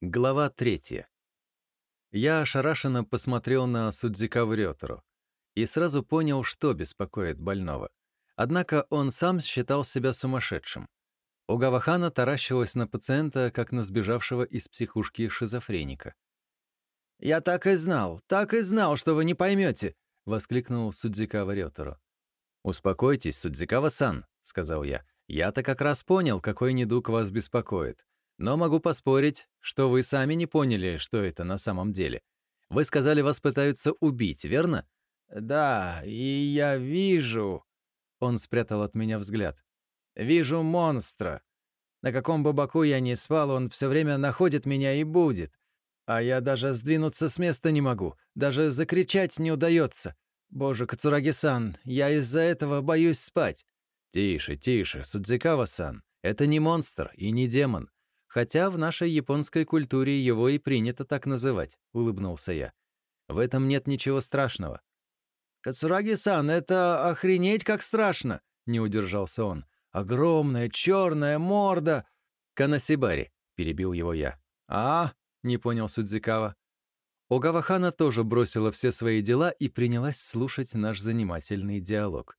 Глава третья. Я ошарашенно посмотрел на Судзикаву Рётору и сразу понял, что беспокоит больного. Однако он сам считал себя сумасшедшим. Угавахана таращилась на пациента, как на сбежавшего из психушки шизофреника. «Я так и знал, так и знал, что вы не поймете!» — воскликнул Судзикава Рётору. «Успокойтесь, Судзикава-сан», — сказал я. «Я-то как раз понял, какой недуг вас беспокоит. Но могу поспорить, что вы сами не поняли, что это на самом деле. Вы сказали, вас пытаются убить, верно? Да, и я вижу... Он спрятал от меня взгляд. Вижу монстра. На каком бы боку я ни спал, он все время находит меня и будет. А я даже сдвинуться с места не могу, даже закричать не удается. Боже, Кацураги-сан, я из-за этого боюсь спать. Тише, тише, Судзикава-сан. Это не монстр и не демон. Хотя в нашей японской культуре его и принято так называть, улыбнулся я. В этом нет ничего страшного. Кацураги-сан, это охренеть как страшно, не удержался он. Огромная черная морда. Канасибари, перебил его я. А? не понял Судзикава. Огавахана тоже бросила все свои дела и принялась слушать наш занимательный диалог.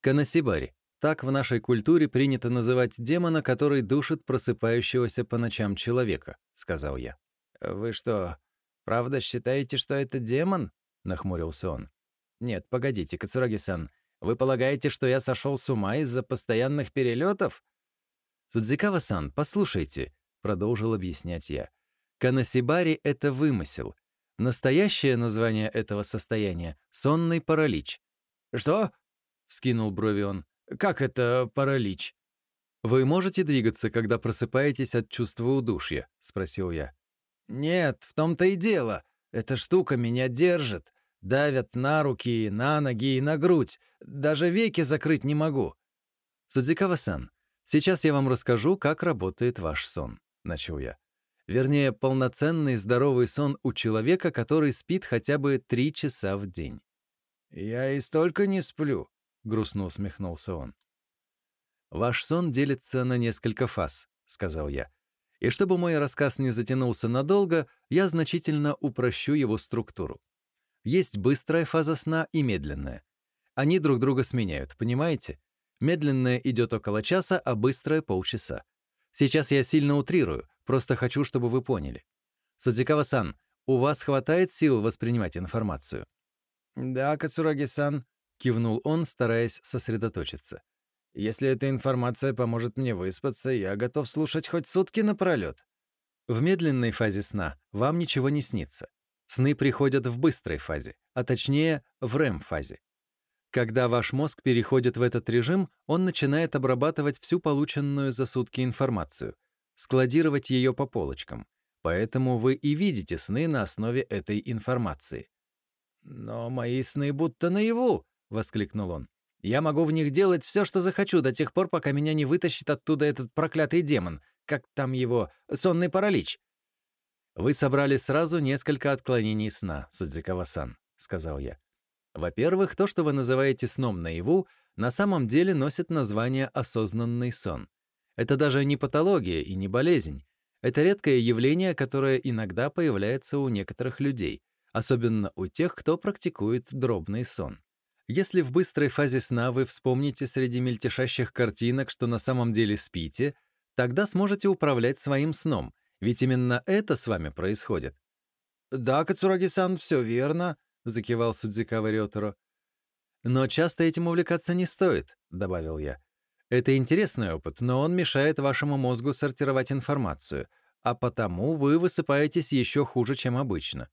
Канасибари, так в нашей культуре принято называть демона, который душит просыпающегося по ночам человека, сказал я. Вы что, правда считаете, что это демон? нахмурился он. Нет, погодите, Кацураги-сан, вы полагаете, что я сошел с ума из-за постоянных перелетов? Судзикава-сан, послушайте, продолжил объяснять я. Канасибари — это вымысел. Настоящее название этого состояния — сонный паралич. «Что?» — вскинул брови он. Как это паралич? Вы можете двигаться, когда просыпаетесь от чувства удушья? спросил я. Нет, в том-то и дело. Эта штука меня держит. Давят на руки, на ноги и на грудь. Даже веки закрыть не могу. Судзикава-сан, сейчас я вам расскажу, как работает ваш сон, начал я. Вернее, полноценный здоровый сон у человека, который спит хотя бы три часа в день. Я и столько не сплю. — грустно усмехнулся он. «Ваш сон делится на несколько фаз», — сказал я. «И чтобы мой рассказ не затянулся надолго, я значительно упрощу его структуру. Есть быстрая фаза сна и медленная. Они друг друга сменяют, понимаете? Медленная идет около часа, а быстрая — полчаса. Сейчас я сильно утрирую, просто хочу, чтобы вы поняли. Судзикава-сан, у вас хватает сил воспринимать информацию?» «Да, Кацураги-сан», кивнул он, стараясь сосредоточиться. Если эта информация поможет мне выспаться, я готов слушать хоть сутки напролёт. В медленной фазе сна вам ничего не снится. Сны приходят в быстрой фазе, а точнее в REM-фазе. Когда ваш мозг переходит в этот режим, он начинает обрабатывать всю полученную за сутки информацию, складировать ее по полочкам. Поэтому вы и видите сны на основе этой информации. Но мои сны будто наяву, воскликнул он. «Я могу в них делать все, что захочу, до тех пор, пока меня не вытащит оттуда этот проклятый демон. Как там его? Сонный паралич». «Вы собрали сразу несколько отклонений сна, Судзикава-сан», — сказал я. «Во-первых, то, что вы называете сном наяву, на самом деле носит название осознанный сон. Это даже не патология и не болезнь. Это редкое явление, которое иногда появляется у некоторых людей, особенно у тех, кто практикует дробный сон. Если в быстрой фазе сна вы вспомните среди мельтешащих картинок, что на самом деле спите, тогда сможете управлять своим сном, ведь именно это с вами происходит. «Да, Кацураги-сан, все верно», — закивал Судзикава Рёторо. «Но часто этим увлекаться не стоит», — добавил я. «Это интересный опыт, но он мешает вашему мозгу сортировать информацию, а потому вы высыпаетесь еще хуже, чем обычно».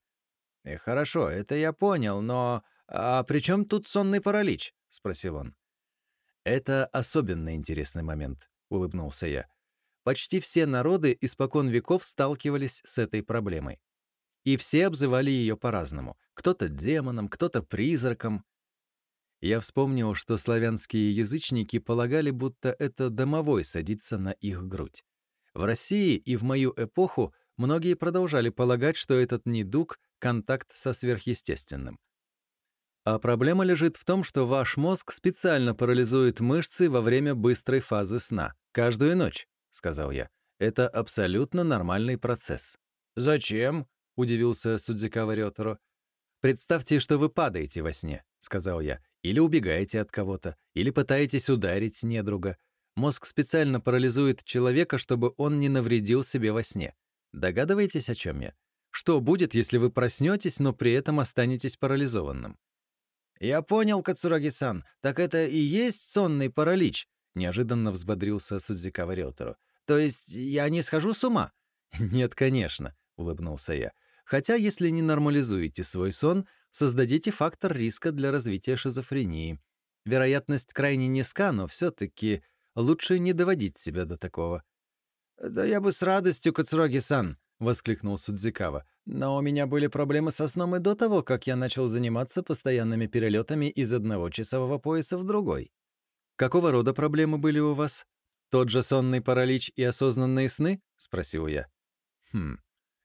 «И «Э, хорошо, это я понял, но «А при чем тут сонный паралич?» — спросил он. «Это особенно интересный момент», — улыбнулся я. «Почти все народы испокон веков сталкивались с этой проблемой. И все обзывали ее по-разному. Кто-то демоном, кто-то призраком. Я вспомнил, что славянские язычники полагали, будто это домовой садится на их грудь. В России и в мою эпоху многие продолжали полагать, что этот недуг — контакт со сверхъестественным. А проблема лежит в том, что ваш мозг специально парализует мышцы во время быстрой фазы сна. Каждую ночь, сказал я. Это абсолютно нормальный процесс. «Зачем?» — удивился Судзикава Рёторо. «Представьте, что вы падаете во сне», — сказал я, «или убегаете от кого-то, или пытаетесь ударить недруга. Мозг специально парализует человека, чтобы он не навредил себе во сне. Догадываетесь, о чем я? Что будет, если вы проснетесь, но при этом останетесь парализованным? «Я понял, Кацураги-сан, так это и есть сонный паралич», — неожиданно взбодрился Судзикава Рёторо. «То есть я не схожу с ума?» «Нет, конечно», — улыбнулся я. «Хотя, если не нормализуете свой сон, создадите фактор риска для развития шизофрении. Вероятность крайне низка, но все-таки лучше не доводить себя до такого». «Да я бы с радостью, Кацураги-сан», — воскликнул Судзикава. Но у меня были проблемы со сном и до того, как я начал заниматься постоянными перелетами из одного часового пояса в другой. «Какого рода проблемы были у вас? Тот же сонный паралич и осознанные сны?» — спросил я. «Хм,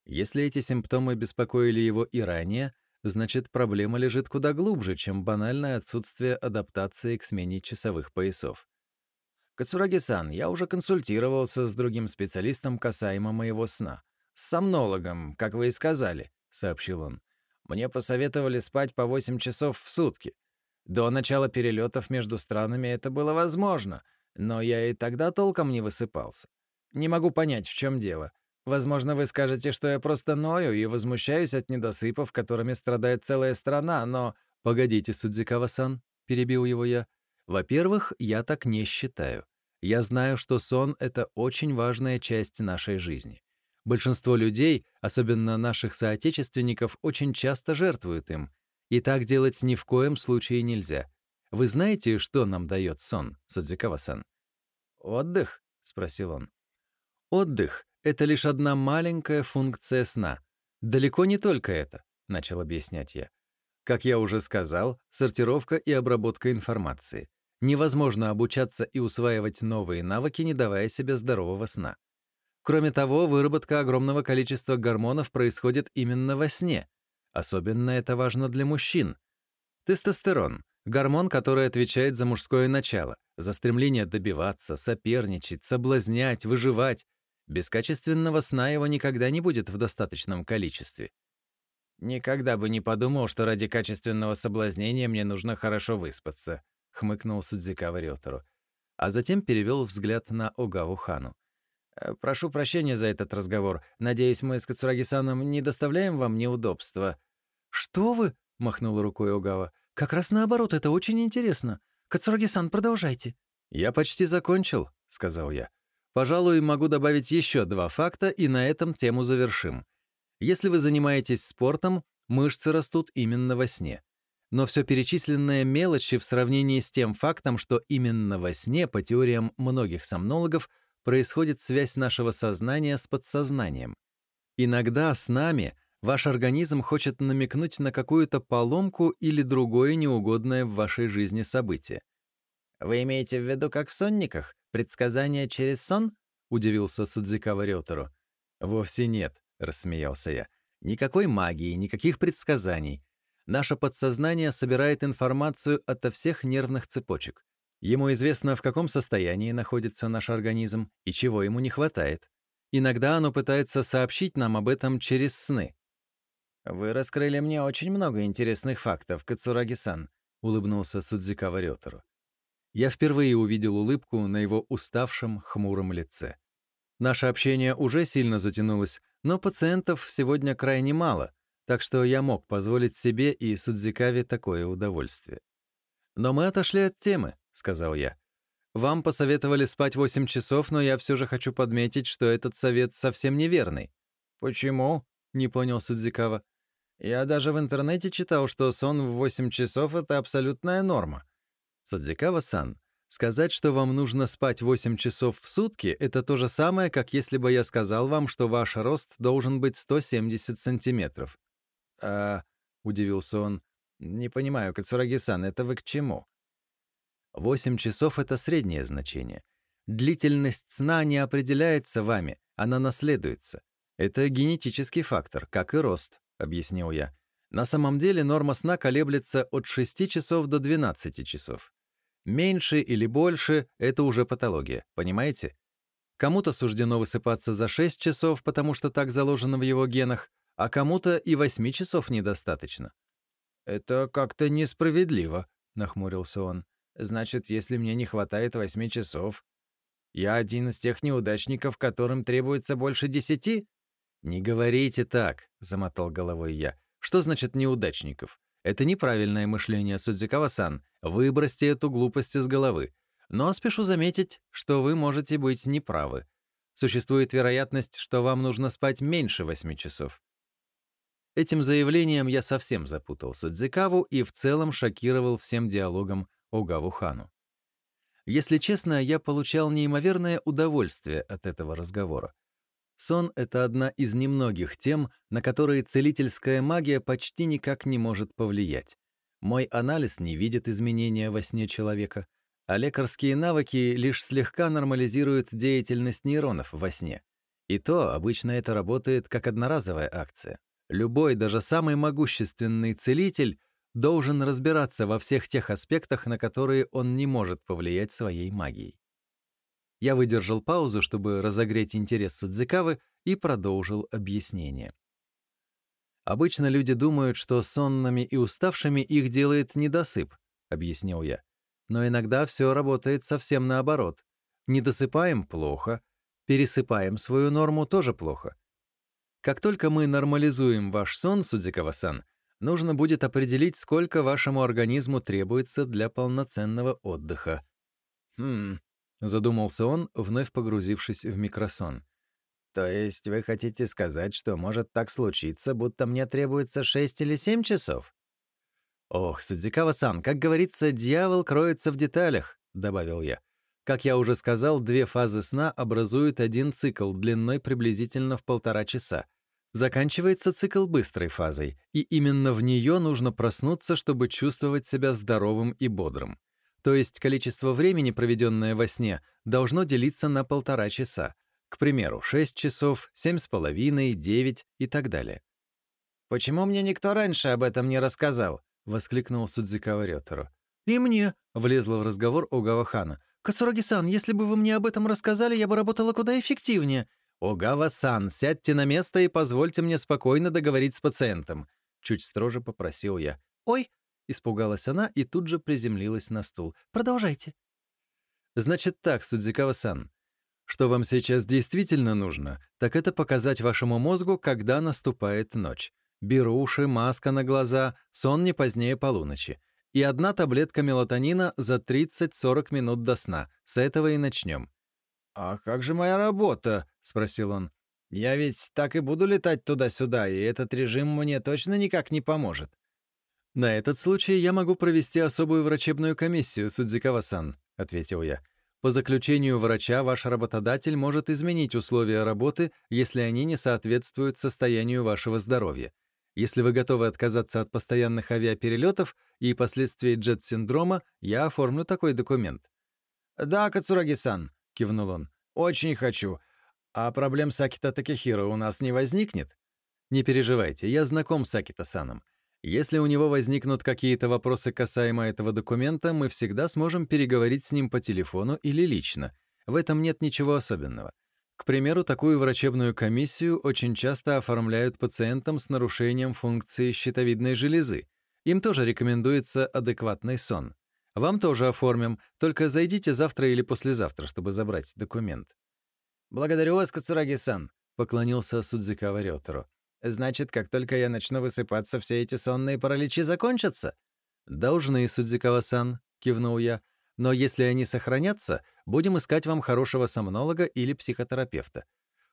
если эти симптомы беспокоили его и ранее, значит, проблема лежит куда глубже, чем банальное отсутствие адаптации к смене часовых поясов. Кацураги-сан, я уже консультировался с другим специалистом касаемо моего сна с сомнологом, как вы и сказали», — сообщил он. «Мне посоветовали спать по 8 часов в сутки. До начала перелетов между странами это было возможно, но я и тогда толком не высыпался. Не могу понять, в чем дело. Возможно, вы скажете, что я просто ною и возмущаюсь от недосыпов, которыми страдает целая страна, но...» «Погодите, Судзикава-сан», — перебил его я. «Во-первых, я так не считаю. Я знаю, что сон — это очень важная часть нашей жизни. Большинство людей, особенно наших соотечественников, очень часто жертвуют им. И так делать ни в коем случае нельзя. Вы знаете, что нам дает сон, Судзикава-сан? «Отдых?» — спросил он. «Отдых — это лишь одна маленькая функция сна. Далеко не только это», — начал объяснять я. Как я уже сказал, сортировка и обработка информации. Невозможно обучаться и усваивать новые навыки, не давая себе здорового сна. Кроме того, выработка огромного количества гормонов происходит именно во сне. Особенно это важно для мужчин. Тестостерон — гормон, который отвечает за мужское начало, за стремление добиваться, соперничать, соблазнять, выживать. Без качественного сна его никогда не будет в достаточном количестве. «Никогда бы не подумал, что ради качественного соблазнения мне нужно хорошо выспаться», — хмыкнул Судзикава Рётору. А затем перевел взгляд на Огаву Хану. Э, «Прошу прощения за этот разговор. Надеюсь, мы с Кацураги-саном не доставляем вам неудобства». «Что вы?» — махнула рукой Огава. «Как раз наоборот, это очень интересно. Кацураги-сан, продолжайте». «Я почти закончил», — сказал я. «Пожалуй, могу добавить еще два факта, и на этом тему завершим. Если вы занимаетесь спортом, мышцы растут именно во сне. Но все перечисленное мелочи в сравнении с тем фактом, что именно во сне, по теориям многих сомнологов, происходит связь нашего сознания с подсознанием. Иногда с нами ваш организм хочет намекнуть на какую-то поломку или другое неугодное в вашей жизни событие. «Вы имеете в виду, как в сонниках? Предсказания через сон?» — удивился Судзикава Рётору. «Вовсе нет», — рассмеялся я. «Никакой магии, никаких предсказаний. Наше подсознание собирает информацию ото всех нервных цепочек. Ему известно, в каком состоянии находится наш организм и чего ему не хватает. Иногда оно пытается сообщить нам об этом через сны. «Вы раскрыли мне очень много интересных фактов, Кацураги-сан», — улыбнулся Судзикава Рётору. Я впервые увидел улыбку на его уставшем, хмуром лице. Наше общение уже сильно затянулось, но пациентов сегодня крайне мало, так что я мог позволить себе и Судзикаве такое удовольствие. Но мы отошли от темы сказал я. «Вам посоветовали спать 8 часов, но я все же хочу подметить, что этот совет совсем неверный». «Почему?» — не понял Судзикава. «Я даже в интернете читал, что сон в 8 часов — это абсолютная норма». «Судзикава-сан, сказать, что вам нужно спать 8 часов в сутки, это то же самое, как если бы я сказал вам, что ваш рост должен быть 170 сантиметров». «А...» — удивился он. «Не понимаю, Кацураги-сан, это вы к чему?» 8 часов — это среднее значение. Длительность сна не определяется вами, она наследуется. Это генетический фактор, как и рост, объяснил я. На самом деле норма сна колеблется от 6 часов до 12 часов. Меньше или больше — это уже патология, понимаете? Кому-то суждено высыпаться за 6 часов, потому что так заложено в его генах, а кому-то и 8 часов недостаточно. «Это как-то несправедливо», — нахмурился он. «Значит, если мне не хватает 8 часов, я один из тех неудачников, которым требуется больше десяти?» «Не говорите так», — замотал головой я. «Что значит неудачников? Это неправильное мышление, Судзикава-сан. Выбросьте эту глупость из головы. Но спешу заметить, что вы можете быть неправы. Существует вероятность, что вам нужно спать меньше 8 часов. Этим заявлением я совсем запутал Судзикаву и в целом шокировал всем диалогом Огаву Хану. Если честно, я получал неимоверное удовольствие от этого разговора. Сон — это одна из немногих тем, на которые целительская магия почти никак не может повлиять. Мой анализ не видит изменения во сне человека, а лекарские навыки лишь слегка нормализируют деятельность нейронов во сне. И то обычно это работает как одноразовая акция. Любой, даже самый могущественный целитель должен разбираться во всех тех аспектах, на которые он не может повлиять своей магией. Я выдержал паузу, чтобы разогреть интерес Судзикавы, и продолжил объяснение. «Обычно люди думают, что сонными и уставшими их делает недосып», — объяснил я. Но иногда все работает совсем наоборот. Не досыпаем — плохо, пересыпаем свою норму — тоже плохо. Как только мы нормализуем ваш сон, Судзикава-сан, нужно будет определить, сколько вашему организму требуется для полноценного отдыха. «Хм», — задумался он, вновь погрузившись в микросон. «То есть вы хотите сказать, что может так случиться, будто мне требуется шесть или семь часов?» «Ох, Судзикава-сан, как говорится, дьявол кроется в деталях», — добавил я. Как я уже сказал, две фазы сна образуют один цикл длиной приблизительно в полтора часа. Заканчивается цикл быстрой фазой, и именно в нее нужно проснуться, чтобы чувствовать себя здоровым и бодрым. То есть количество времени, проведенное во сне, должно делиться на полтора часа. К примеру, 6 часов, 7,5, 9 и так далее. «Почему мне никто раньше об этом не рассказал?» — воскликнул Судзикава Рётеру. «И мне», — влезла в разговор Огава-хана. «Кацураги-сан, если бы вы мне об этом рассказали, я бы работала куда эффективнее». «Огава-сан, сядьте на место и позвольте мне спокойно договорить с пациентом», — чуть строже попросил я. «Ой!» — испугалась она и тут же приземлилась на стул. «Продолжайте». «Значит так, Судзикава-сан, что вам сейчас действительно нужно, так это показать вашему мозгу, когда наступает ночь. Беруши, маска на глаза, сон не позднее полуночи. И одна таблетка мелатонина за 30-40 минут до сна. С этого и начнем. «А как же моя работа?» — спросил он. «Я ведь так и буду летать туда-сюда, и этот режим мне точно никак не поможет». «На этот случай я могу провести особую врачебную комиссию, Судзикава-сан», — ответил я. «По заключению врача ваш работодатель может изменить условия работы, если они не соответствуют состоянию вашего здоровья. Если вы готовы отказаться от постоянных авиаперелетов и последствий джет-синдрома, я оформлю такой документ». «Да, Кацураги-сан», — кивнул он. «Очень хочу. А проблем с Акита Такехиро у нас не возникнет?» «Не переживайте, я знаком с Акита-саном. Если у него возникнут какие-то вопросы касаемо этого документа, мы всегда сможем переговорить с ним по телефону или лично. В этом нет ничего особенного. К примеру, такую врачебную комиссию очень часто оформляют пациентам с нарушением функции щитовидной железы. Им тоже рекомендуется адекватный сон. Вам тоже оформим, только зайдите завтра или послезавтра, чтобы забрать документ. «Благодарю вас, Кацураги-сан», — поклонился Судзикава Рётеру. «Значит, как только я начну высыпаться, все эти сонные параличи закончатся?» «Должны, Судзикава-сан», — кивнул я. Но если они сохранятся, будем искать вам хорошего сомнолога или психотерапевта.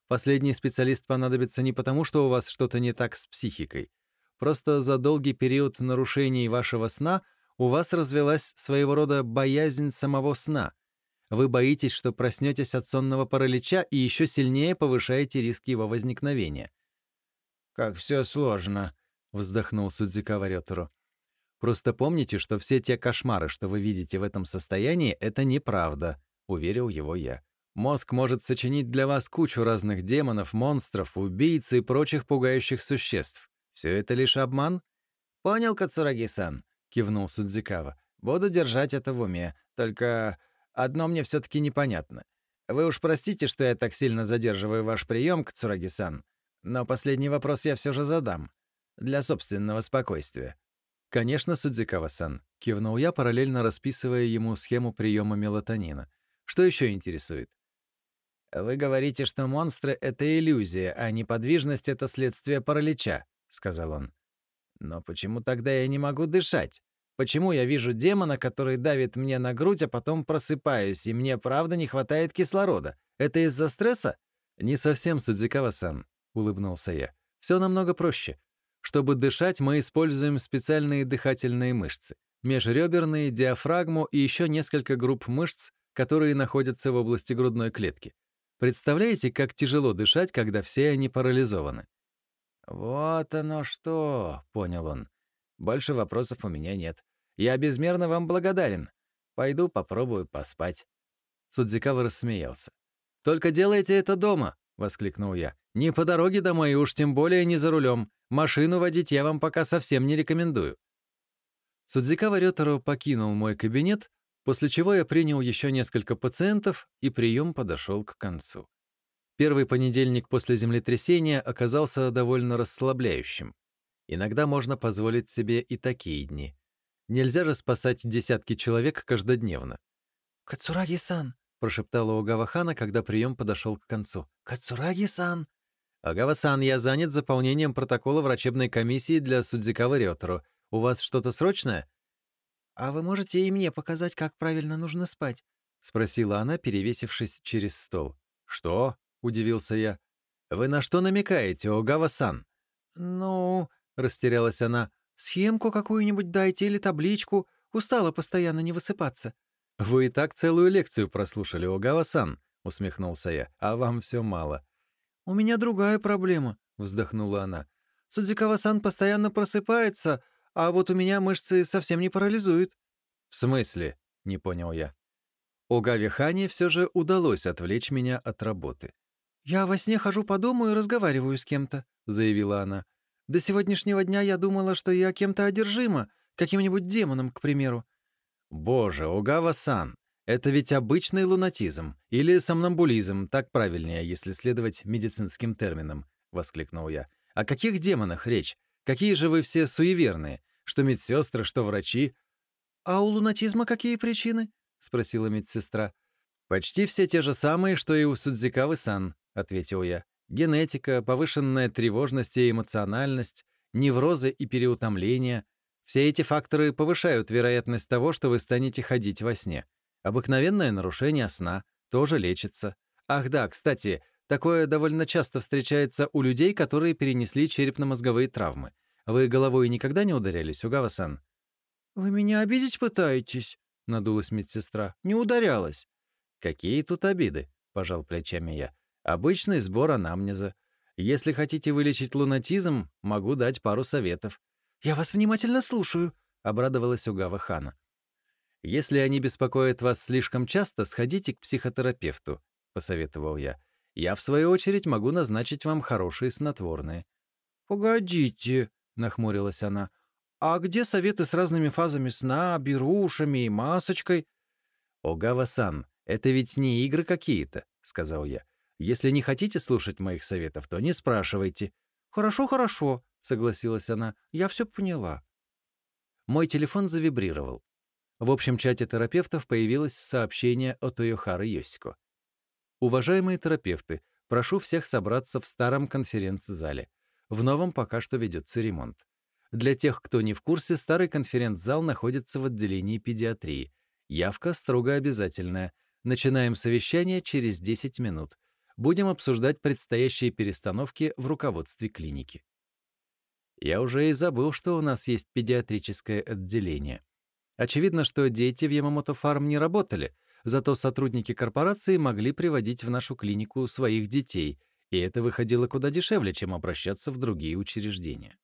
Последний специалист понадобится не потому, что у вас что-то не так с психикой. Просто за долгий период нарушений вашего сна у вас развелась своего рода боязнь самого сна. Вы боитесь, что проснетесь от сонного паралича и еще сильнее повышаете риски его возникновения. «Как все сложно», — вздохнул Судзикава Рётору. Просто помните, что все те кошмары, что вы видите в этом состоянии, это неправда, уверил его я. Мозг может сочинить для вас кучу разных демонов, монстров, убийц и прочих пугающих существ. Все это лишь обман? Понял, Кацураги-сан, кивнул Судзикава. Буду держать это в уме. Только одно мне все таки непонятно. Вы уж простите, что я так сильно задерживаю ваш прием, Кцураги-сан, но последний вопрос я все же задам. Для собственного спокойствия. «Конечно, Судзикава-сан», — кивнул я, параллельно расписывая ему схему приема мелатонина. «Что еще интересует?» «Вы говорите, что монстры — это иллюзия, а неподвижность — это следствие паралича», — сказал он. «Но почему тогда я не могу дышать? Почему я вижу демона, который давит мне на грудь, а потом просыпаюсь, и мне правда не хватает кислорода? Это из-за стресса?» «Не совсем, Судзикава-сан», — улыбнулся я. «Все намного проще. Чтобы дышать, мы используем специальные дыхательные мышцы. Межреберные, диафрагму и еще несколько групп мышц, которые находятся в области грудной клетки. Представляете, как тяжело дышать, когда все они парализованы? «Вот оно что!» — понял он. «Больше вопросов у меня нет. Я безмерно вам благодарен. Пойду попробую поспать». Судзикава рассмеялся. «Только делайте это дома!» — воскликнул я. «Не по дороге домой уж тем более не за рулем. Машину водить я вам пока совсем не рекомендую». Судзикава Рётеро покинул мой кабинет, После чего я принял еще несколько пациентов, и прием подошел к концу. Первый понедельник после землетрясения оказался довольно расслабляющим. Иногда можно позволить себе и такие дни. Нельзя же спасать десятки человек каждодневно. «Кацураги-сан!» — прошептала Огава-хана, когда прием подошел к концу. «Кацураги-сан!» «Огава-сан, я занят заполнением протокола врачебной комиссии для Судзикава Рётору. У вас что-то срочное?» «А вы можете и мне показать, как правильно нужно спать?» — спросила она, перевесившись через стол. «Что?» — удивился я. «Вы на что намекаете, Огава-сан?» «Ну...» — растерялась она. «Схемку какую-нибудь дайте или табличку. Устала постоянно не высыпаться». «Вы и так целую лекцию прослушали, Огава-сан», — усмехнулся я. «А вам все мало». «У меня другая проблема», — вздохнула она. «Судзикава-сан постоянно просыпается, а вот у меня мышцы совсем не парализуют». «В смысле?» — не понял я. У Гави Хани все же удалось отвлечь меня от работы. «Я во сне хожу по дому и разговариваю с кем-то», — заявила она. «До сегодняшнего дня я думала, что я кем-то одержима, каким-нибудь демоном, к примеру». «Боже, Огава-сан, это ведь обычный лунатизм или сомнамбулизм, так правильнее, если следовать медицинским терминам», — воскликнул я. «О каких демонах речь? Какие же вы все суеверные, что медсестры, что врачи. А у лунатизма какие причины? спросила медсестра. Почти все те же самые, что и у Судзикавы-сан, ответил я. Генетика, повышенная тревожность и эмоциональность, неврозы и переутомление — все эти факторы повышают вероятность того, что вы станете ходить во сне. Обыкновенное нарушение сна тоже лечится. Ах да, кстати, Такое довольно часто встречается у людей, которые перенесли черепно-мозговые травмы. Вы головой никогда не ударялись, Угава-сан? «Вы меня обидеть пытаетесь?» — надулась медсестра. «Не ударялась». «Какие тут обиды?» — пожал плечами я. «Обычный сбор анамнеза. Если хотите вылечить лунатизм, могу дать пару советов». «Я вас внимательно слушаю», — обрадовалась Угава Хана. «Если они беспокоят вас слишком часто, сходите к психотерапевту», — посоветовал я. Я, в свою очередь, могу назначить вам хорошие снотворные». «Погодите», — нахмурилась она, — «а где советы с разными фазами сна, берушами и масочкой?» «Огава-сан, это ведь не игры какие-то», — сказал я. «Если не хотите слушать моих советов, то не спрашивайте». «Хорошо, хорошо», — согласилась она, — «я все поняла». Мой телефон завибрировал. В общем чате терапевтов появилось сообщение от Ойохары Йосико. Уважаемые терапевты, прошу всех собраться в старом конференц-зале. В новом пока что ведется ремонт. Для тех, кто не в курсе, старый конференц-зал находится в отделении педиатрии. Явка строго обязательная. Начинаем совещание через 10 минут. Будем обсуждать предстоящие перестановки в руководстве клиники. Я уже и забыл, что у нас есть педиатрическое отделение. Очевидно, что дети в Ямамото Фарм не работали, Зато сотрудники корпорации могли приводить в нашу клинику своих детей, и это выходило куда дешевле, чем обращаться в другие учреждения.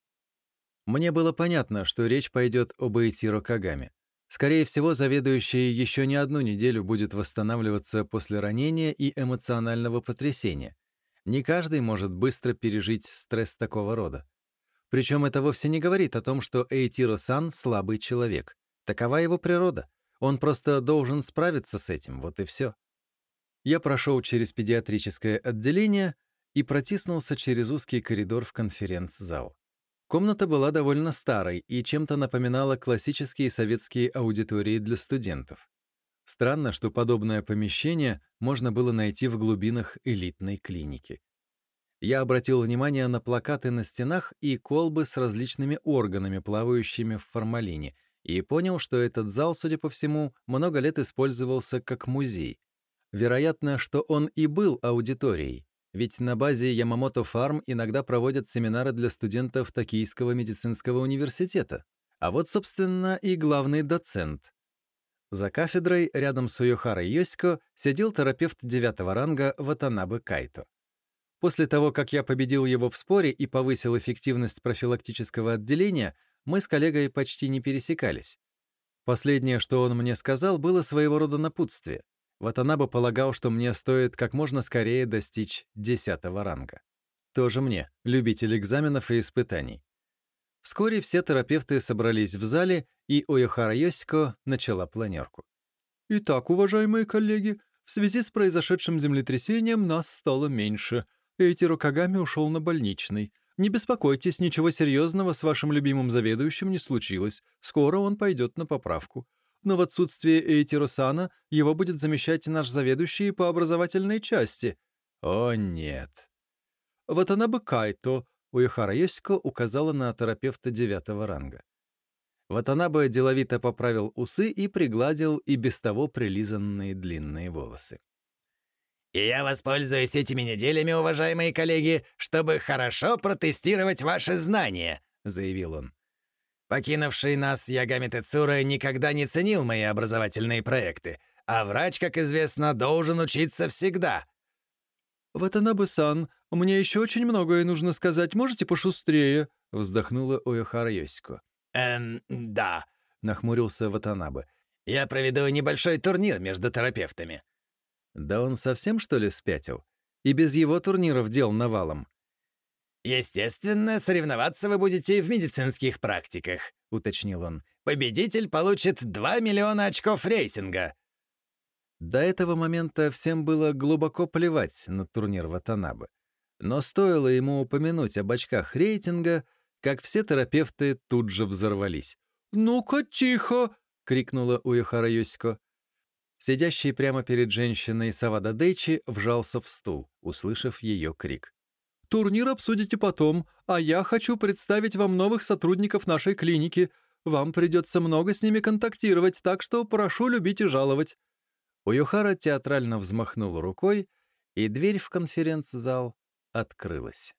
Мне было понятно, что речь пойдет об Эйтиро Кагаме. Скорее всего, заведующий еще не одну неделю будет восстанавливаться после ранения и эмоционального потрясения. Не каждый может быстро пережить стресс такого рода. Причем это вовсе не говорит о том, что Эйтиро-сан — слабый человек. Такова его природа. Он просто должен справиться с этим, вот и все. Я прошел через педиатрическое отделение и протиснулся через узкий коридор в конференц-зал. Комната была довольно старой и чем-то напоминала классические советские аудитории для студентов. Странно, что подобное помещение можно было найти в глубинах элитной клиники. Я обратил внимание на плакаты на стенах и колбы с различными органами, плавающими в формалине, и понял, что этот зал, судя по всему, много лет использовался как музей. Вероятно, что он и был аудиторией. Ведь на базе Ямамото Фарм иногда проводят семинары для студентов Токийского медицинского университета. А вот, собственно, и главный доцент. За кафедрой рядом с Уюхарой Йосико сидел терапевт девятого ранга Ватанабе Кайто. После того, как я победил его в споре и повысил эффективность профилактического отделения, мы с коллегой почти не пересекались. Последнее, что он мне сказал, было своего рода напутствие. Ватанаба полагал, что мне стоит как можно скорее достичь десятого ранга. Тоже мне, любитель экзаменов и испытаний. Вскоре все терапевты собрались в зале, и Ойохара Йосико начала планерку. «Итак, уважаемые коллеги, в связи с произошедшим землетрясением нас стало меньше. Эти Рокагами ушел на больничный. Не беспокойтесь, ничего серьезного с вашим любимым заведующим не случилось. Скоро он пойдет на поправку но в отсутствие Эйтиросана его будет замещать наш заведующий по образовательной части. О, нет. Вот она бы Кайто, Уихара Йосико указала на терапевта девятого ранга. Вот она бы деловито поправил усы и пригладил и без того прилизанные длинные волосы. «И я воспользуюсь этими неделями, уважаемые коллеги, чтобы хорошо протестировать ваши знания», — заявил он. Покинувший нас Ягами Тецура никогда не ценил мои образовательные проекты, а врач, как известно, должен учиться всегда. «Ватанабе-сан, мне еще очень многое нужно сказать, можете пошустрее?» — вздохнула Ойохара Йосико. «Эм, да», — нахмурился Ватанабе. «Я проведу небольшой турнир между терапевтами». «Да он совсем, что ли, спятил? И без его турниров дел навалом. «Естественно, соревноваться вы будете в медицинских практиках», — уточнил он. «Победитель получит 2 миллиона очков рейтинга». До этого момента всем было глубоко плевать на турнир Ватанабе. Но стоило ему упомянуть об очках рейтинга, как все терапевты тут же взорвались. «Ну-ка, тихо!» — крикнула Уехара Йосико. Сидящий прямо перед женщиной Савада Дейчи вжался в стул, услышав ее крик. Турнир обсудите потом, а я хочу представить вам новых сотрудников нашей клиники. Вам придется много с ними контактировать, так что прошу любить и жаловать». Уюхара театрально взмахнул рукой, и дверь в конференц-зал открылась.